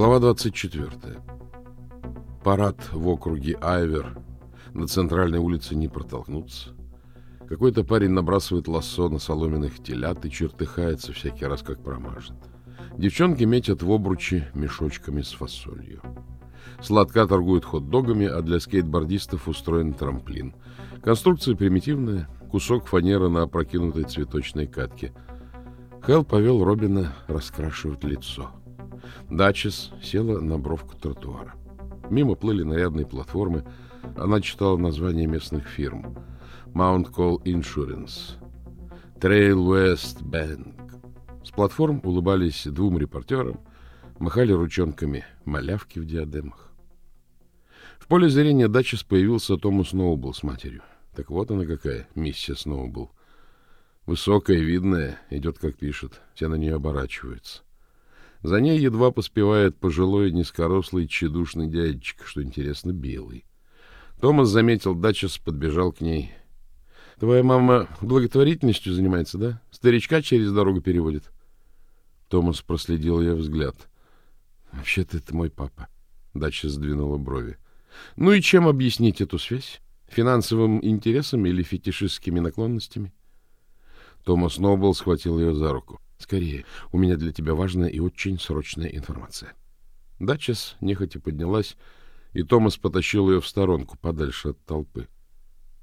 Глава 24. Парад в округе Айвер. На центральной улице не протолкнуться. Какой-то парень набрасывает лассо на соломенных телят и чертыхается всякий раз, как промажет. Девчонки метят в обручи мешочками с фасолью. Сладка торгуют хот-догами, а для скейтбордистов устроен трамплин. Конструкция примитивная, кусок фанеры на опрокинутой цветочной катке. Хелл повел Робина раскрашивать лицо. Дачес села на бровку тротуара. Мимо плыли нарядные платформы. Она читала названия местных фирм. Mount Call Insurance. Trail West Bank. С платформ улыбались двум репортерам, махали ручонками малявки в диадемах. В поле зрения Дачес появился Томас Сноубл с матерью. Так вот она какая, миссия Сноубл. Высокая, видная, идет, как пишет. Все на нее оборачиваются. За ней едва поспевает пожилой низкорослый тщедушный дядечка, что интересно, белый. Томас заметил Дачес, подбежал к ней. — Твоя мама благотворительностью занимается, да? Старичка через дорогу переводит. Томас проследил ее взгляд. — Вообще-то это мой папа. Дача сдвинула брови. — Ну и чем объяснить эту связь? Финансовым интересом или фетишистскими наклонностями? Томас Нобл схватил ее за руку. — Скорее, у меня для тебя важная и очень срочная информация. Датчас нехотя поднялась, и Томас потащил ее в сторонку, подальше от толпы.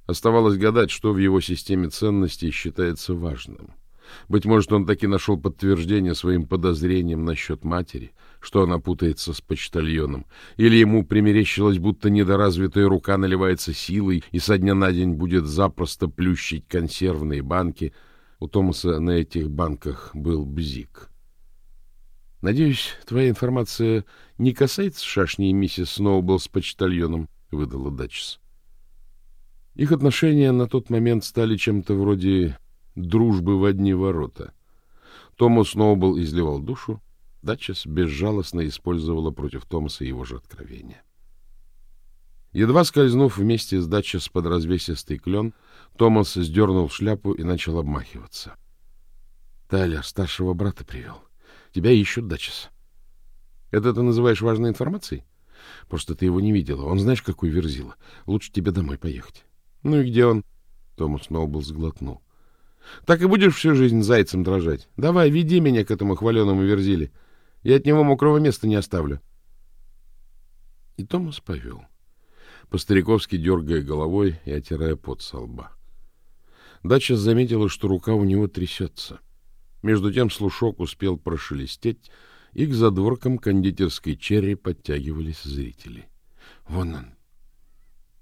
Оставалось гадать, что в его системе ценностей считается важным. Быть может, он таки нашел подтверждение своим подозрениям насчет матери, что она путается с почтальоном, или ему примерещилось, будто недоразвитая рука наливается силой и со дня на день будет запросто плющить консервные банки — у Томаса на этих банках был бзик. Надеюсь, твоя информация не касается шашни и миссис Сноубелл с почтальоном, выдала Датчис. Их отношения на тот момент стали чем-то вроде дружбы в одни ворота. Томас Сноубелл изливал душу, Датчис безжалостно использовала против Томаса его же откровения. Едва скользнув вместе с Датчис под развесистый клен, Томас сдернул шляпу и начал обмахиваться. — Тайлер старшего брата привел. Тебя ищут, Дачес. — Это ты называешь важной информацией? Просто ты его не видела. Он знаешь, какой верзила. Лучше тебе домой поехать. — Ну и где он? Томас Сноубл сглотнул. — Так и будешь всю жизнь зайцем дрожать. Давай, веди меня к этому хваленому верзиле. Я от него мокрого места не оставлю. И Томас повел, по-стариковски дергая головой и отирая пот со лба. Дача заметила, что рука у него трясется. Между тем слушок успел прошелестеть, и к задворкам кондитерской черри подтягивались зрители. Вон он.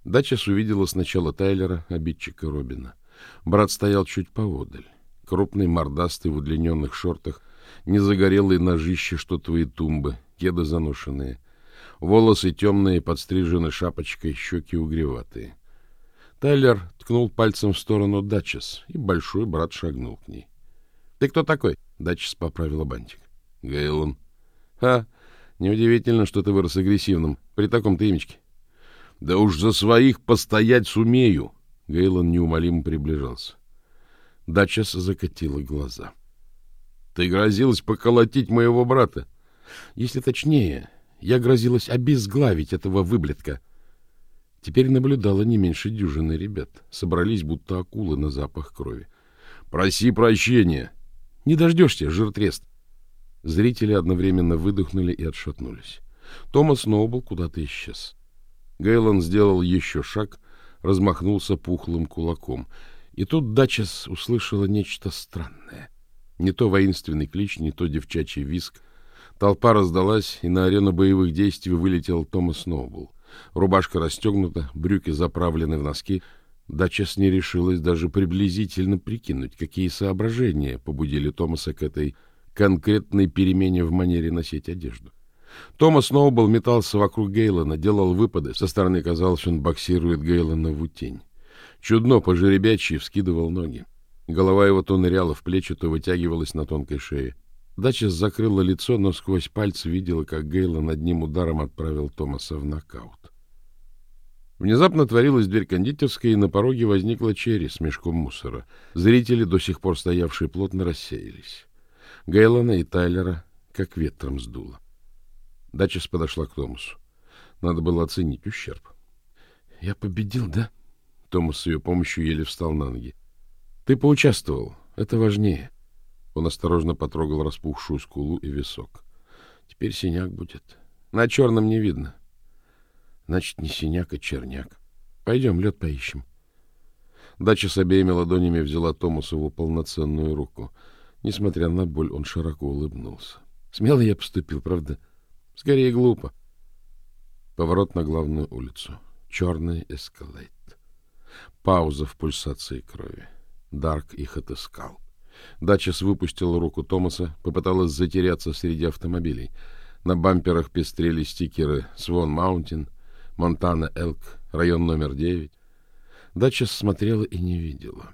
Дачес увидела сначала Тайлера, обидчика Робина. Брат стоял чуть поодаль. Крупный, мордастый, в удлиненных шортах, незагорелые ножище, твои тумбы, кеды заношенные. Волосы темные, подстрижены шапочкой, щеки угреватые. Тайлер ткнул пальцем в сторону Датчес, и большой брат шагнул к ней. — Ты кто такой? — Датчес поправила бантик. — Гейлон. — Ха, неудивительно, что ты вырос агрессивным при таком-то имечке. — Да уж за своих постоять сумею! Гейлон неумолимо приближался. Датчес закатила глаза. — Ты грозилась поколотить моего брата. — Если точнее, я грозилась обезглавить этого выблетка. — Теперь наблюдала не меньше дюжины ребят. Собрались, будто акулы на запах крови. «Проси прощения!» «Не дождешься, жиртрест!» Зрители одновременно выдохнули и отшатнулись. Томас Сноубл куда-то исчез. Гейлон сделал еще шаг, размахнулся пухлым кулаком. И тут Дачес услышала нечто странное. Не то воинственный клич, не то девчачий виск. Толпа раздалась, и на арену боевых действий вылетел Томас Сноубл. Рубашка расстегнута, брюки заправлены в носки. Дачес не решилась даже приблизительно прикинуть, какие соображения побудили Томаса к этой конкретной перемене в манере носить одежду. Томас Сноубол метался вокруг Гейлона, делал выпады. Со стороны казалось, он боксирует Гейлона в утень. Чудно по вскидывал ноги. Голова его то ныряла в плечи, то вытягивалась на тонкой шее. Дача закрыла лицо, но сквозь пальцы видела, как Гейлон одним ударом отправил Томаса в нокаут. Внезапно творилась дверь кондитерской, и на пороге возникла Черри с мешком мусора. Зрители, до сих пор стоявшие плотно, рассеялись. Гейлона и Тайлера как ветром сдуло. Дачес подошла к Томасу. Надо было оценить ущерб. — Я победил, да? Томас с ее помощью еле встал на ноги. — Ты поучаствовал. Это важнее. Он осторожно потрогал распухшую скулу и висок. — Теперь синяк будет. На черном не видно. — Значит, не синяк, а черняк. Пойдем, лед поищем. Дача с обеими ладонями взяла Томасову полноценную руку. Несмотря на боль, он широко улыбнулся. Смело я поступил, правда? Скорее глупо. Поворот на главную улицу. Черный эскалейт. Пауза в пульсации крови. Дарк их отыскал. Дачес выпустила руку Томаса, попыталась затеряться среди автомобилей. На бамперах пестрели стикеры «Свон Маунтин», «Монтана Элк», район номер девять. Дачес смотрела и не видела.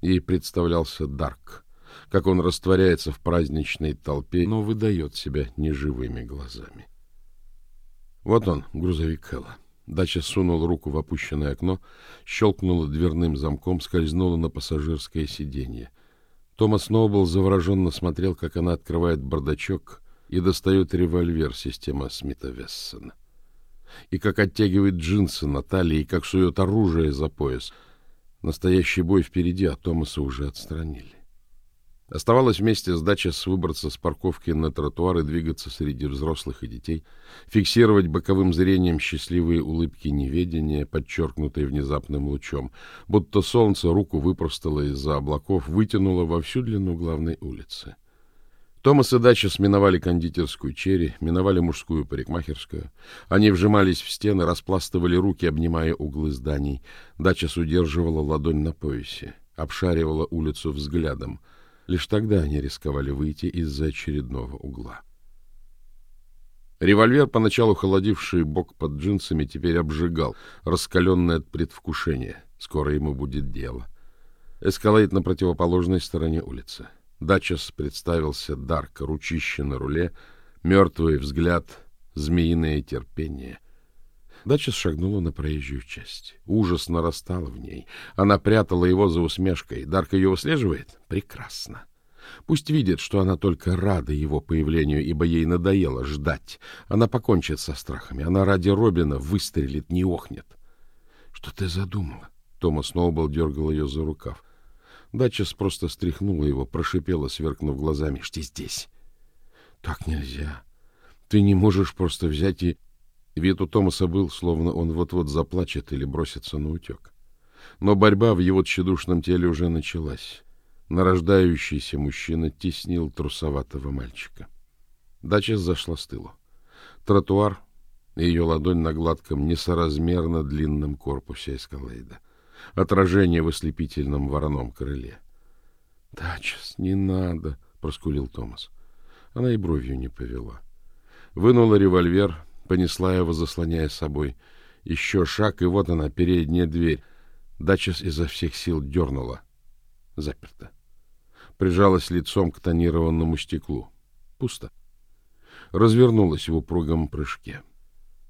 Ей представлялся Дарк, как он растворяется в праздничной толпе, но выдает себя неживыми глазами. Вот он, грузовик Хэлла. Дача сунул руку в опущенное окно, щелкнула дверным замком, скользнула на пассажирское сиденье. Томас Ноубл завороженно смотрел, как она открывает бардачок и достает револьвер системы Смита Вессона. И как оттягивает джинсы на талии, и как сует оружие за пояс. Настоящий бой впереди, а Томаса уже отстранили. Оставалось вместе с Дачес выбраться с парковки на тротуар и двигаться среди взрослых и детей, фиксировать боковым зрением счастливые улыбки неведения, подчеркнутые внезапным лучом, будто солнце руку выпростало из-за облаков, вытянуло во всю длину главной улицы. Томас и Дача сминовали кондитерскую черри, миновали мужскую парикмахерскую. Они вжимались в стены, распластывали руки, обнимая углы зданий. Дача удерживала ладонь на поясе, обшаривала улицу взглядом — Лишь тогда они рисковали выйти из-за очередного угла. Револьвер, поначалу холодивший бок под джинсами, теперь обжигал, раскаленный от предвкушения. Скоро ему будет дело. Эскалейт на противоположной стороне улицы. Дачес представился Дарк, ручище на руле, мертвый взгляд, змеиное терпение — Дача шагнула на проезжую часть. Ужас нарастал в ней. Она прятала его за усмешкой. Дарк ее выслеживает? Прекрасно. Пусть видит, что она только рада его появлению, ибо ей надоело ждать. Она покончит со страхами. Она ради Робина выстрелит, не охнет. — Что ты задумала? Томас Сноуболл дергал ее за рукав. Датчас просто стряхнула его, прошипела, сверкнув глазами. — Что здесь? — Так нельзя. Ты не можешь просто взять и... Вид у Томаса был, словно он вот-вот заплачет или бросится на утек. Но борьба в его тщедушном теле уже началась. Нарождающийся мужчина теснил трусоватого мальчика. Дача зашла с тылу. Тротуар ее ладонь на гладком, несоразмерно длинном корпусе эскалейда. Отражение в ослепительном вороном крыле. — Дачес, не надо, — проскулил Томас. Она и бровью не повела. Вынула револьвер, понесла его, заслоняя собой. Еще шаг, и вот она, передняя дверь. Дачес изо всех сил дернула. Заперто. Прижалась лицом к тонированному стеклу. Пусто. Развернулась в упругом прыжке.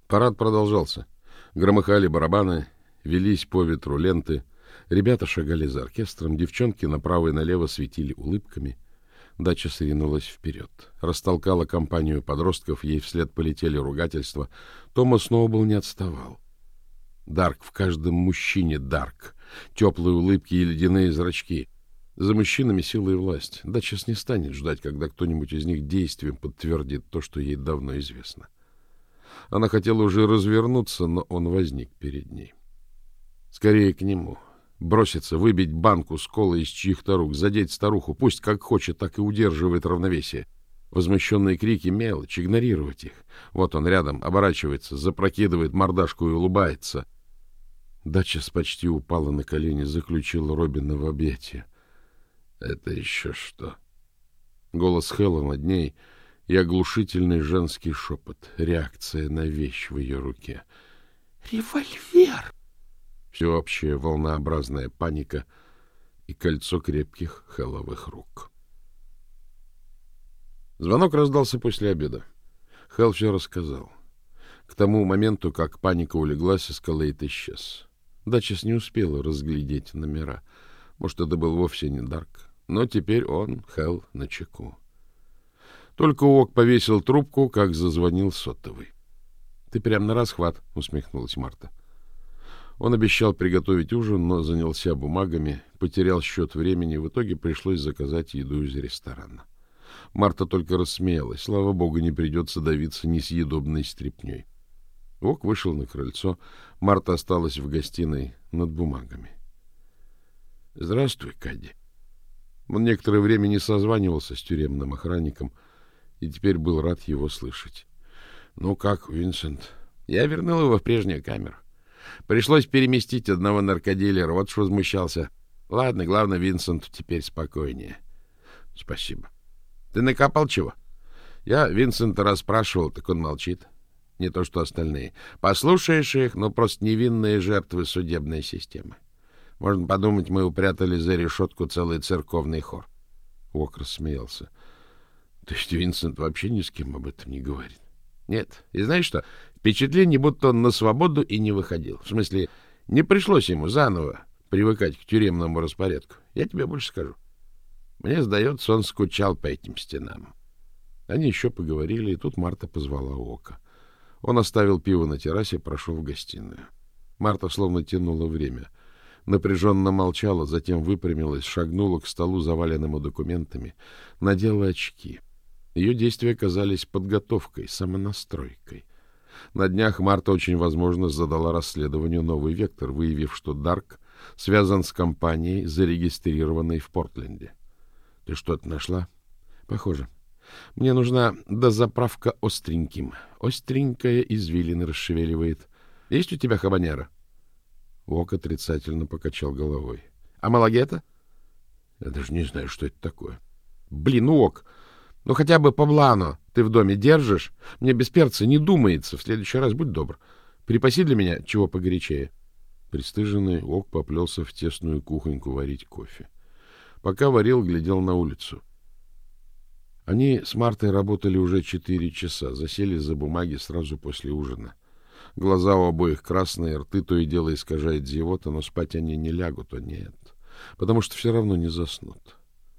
Парад продолжался. Громыхали барабаны, велись по ветру ленты. Ребята шагали за оркестром, девчонки направо и налево светили улыбками — Дача сринулась вперед. Растолкала компанию подростков, ей вслед полетели ругательства. Томас Сноубл не отставал. Дарк в каждом мужчине Дарк. Теплые улыбки и ледяные зрачки. За мужчинами сила и власть. Дачес не станет ждать, когда кто-нибудь из них действием подтвердит то, что ей давно известно. Она хотела уже развернуться, но он возник перед ней. Скорее к нему, Броситься, выбить банку с колой из чьих-то рук, задеть старуху, пусть как хочет, так и удерживает равновесие. Возмущенные крики — мелочь, игнорировать их. Вот он рядом, оборачивается, запрокидывает мордашку и улыбается. Дачес почти упала на колени, заключила Робина в объятия. — Это еще что? Голос Хэлла над ней и оглушительный женский шепот, реакция на вещь в ее руке. «Револьвер!» Всеобщая волнообразная паника и кольцо крепких хэлловых рук. Звонок раздался после обеда. Хелл все рассказал. К тому моменту, как паника улеглась, эскалейт исчез. Дачес не успела разглядеть номера. Может, это был вовсе не Дарк. Но теперь он, Хелл, на чеку. Только Уок повесил трубку, как зазвонил сотовый. — Ты прям на расхват, — усмехнулась Марта. Он обещал приготовить ужин, но занялся бумагами, потерял счет времени, в итоге пришлось заказать еду из ресторана. Марта только рассмеялась. Слава богу, не придется давиться несъедобной стряпней. Вок вышел на крыльцо. Марта осталась в гостиной над бумагами. — Здравствуй, Кадди. Он некоторое время не созванивался с тюремным охранником и теперь был рад его слышать. — Ну как, Винсент? Я вернул его в прежнюю камеру. Пришлось переместить одного наркодилера. Вот ж возмущался. Ладно, главное, Винсент теперь спокойнее. — Спасибо. — Ты накопал чего? Я Винсента расспрашивал, так он молчит. Не то что остальные. Послушаешь их, но просто невинные жертвы судебной системы. Можно подумать, мы упрятали за решетку целый церковный хор. Ок рассмеялся. То есть Винсент вообще ни с кем об этом не говорит? Нет. И знаешь что? Впечатление, будто он на свободу и не выходил. В смысле, не пришлось ему заново привыкать к тюремному распорядку. Я тебе больше скажу. Мне сдается, он скучал по этим стенам. Они еще поговорили, и тут Марта позвала Ока. Он оставил пиво на террасе, прошел в гостиную. Марта словно тянула время. Напряженно молчала, затем выпрямилась, шагнула к столу, заваленному документами, надела очки. Ее действия казались подготовкой, самонастройкой. На днях Марта очень возможно задала расследованию новый вектор, выявив, что Дарк связан с компанией, зарегистрированной в Портленде. Ты что-то нашла? Похоже. Мне нужна дозаправка остреньким. Остренькая извилины расшевеливает. Есть у тебя хабанера? Вок отрицательно покачал головой. А малагета? Я даже не знаю, что это такое. Блин, Вок, ну хотя бы поблано ты в доме держишь? Мне без перца не думается. В следующий раз будь добр. Припаси для меня чего погорячее. Пристыженный Ок поплелся в тесную кухоньку варить кофе. Пока варил, глядел на улицу. Они с Мартой работали уже четыре часа, засели за бумаги сразу после ужина. Глаза у обоих красные, рты то и дело искажает зевота, но спать они не лягут, а нет, потому что все равно не заснут.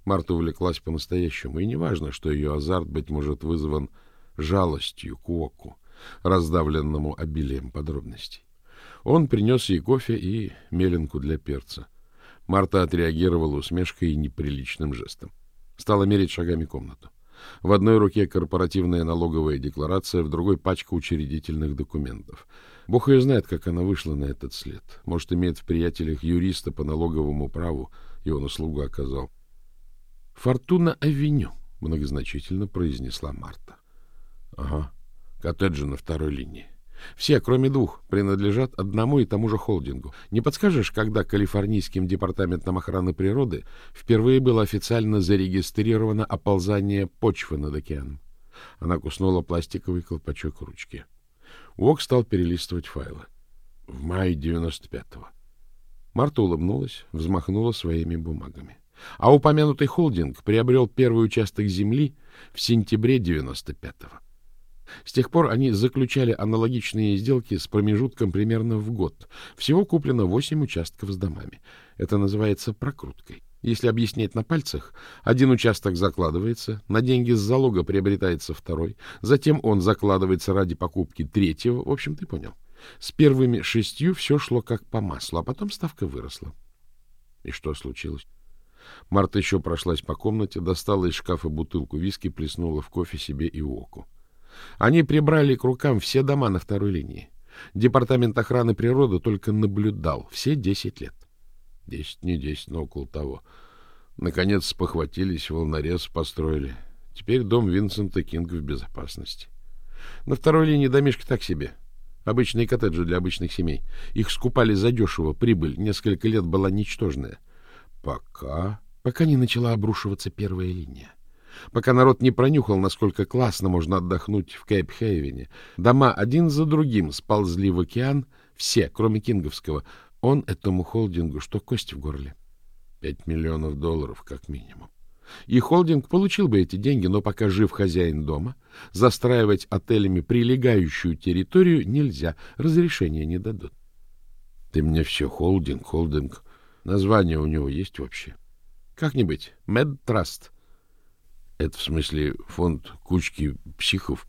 Марта увлеклась по-настоящему, и неважно, что ее азарт, быть может, вызван жалостью к оку, раздавленному обилием подробностей. Он принес ей кофе и меленку для перца. Марта отреагировала усмешкой и неприличным жестом. Стала мерить шагами комнату. В одной руке корпоративная налоговая декларация, в другой пачка учредительных документов. Бог ее знает, как она вышла на этот след. Может, имеет в приятелях юриста по налоговому праву, и он услугу оказал. «Фортуна-авеню», — многозначительно произнесла Марта. «Ага, коттеджи на второй линии. Все, кроме двух, принадлежат одному и тому же холдингу. Не подскажешь, когда Калифорнийским департаментом охраны природы впервые было официально зарегистрировано оползание почвы над океаном? Она куснула пластиковый колпачок ручки. Уок стал перелистывать файлы. В мае 95-го. Марта улыбнулась, взмахнула своими бумагами. А упомянутый холдинг приобрел первый участок земли в сентябре 95-го. С тех пор они заключали аналогичные сделки с промежутком примерно в год. Всего куплено 8 участков с домами. Это называется прокруткой. Если объяснять на пальцах, один участок закладывается, на деньги с залога приобретается второй, затем он закладывается ради покупки третьего. В общем, ты понял. С первыми шестью все шло как по маслу, а потом ставка выросла. И что случилось? Марта еще прошлась по комнате, достала из шкафа бутылку виски, плеснула в кофе себе и оку. Они прибрали к рукам все дома на второй линии. Департамент охраны природы только наблюдал все десять лет. Десять, не десять, но около того. Наконец спохватились, волнорез построили. Теперь дом Винсента Кинга в безопасности. На второй линии домишки так себе. Обычные коттеджи для обычных семей. Их скупали задешево, прибыль несколько лет была ничтожная. Пока... Пока не начала обрушиваться первая линия пока народ не пронюхал, насколько классно можно отдохнуть в Кейп-Хейвене. Дома один за другим сползли в океан, все, кроме Кинговского. Он этому холдингу что кость в горле. Пять миллионов долларов, как минимум. И холдинг получил бы эти деньги, но пока жив хозяин дома, застраивать отелями прилегающую территорию нельзя, разрешения не дадут. Ты мне все холдинг, холдинг. Название у него есть вообще? Как-нибудь. Медтраст. Это в смысле фонд кучки психов?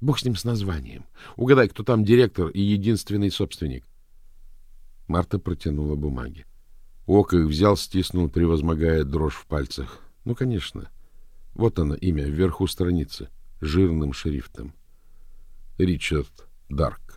Бог с ним с названием. Угадай, кто там директор и единственный собственник. Марта протянула бумаги. Ок их взял, стиснул, превозмогая дрожь в пальцах. Ну, конечно. Вот оно, имя, вверху страницы, жирным шрифтом. Ричард Дарк.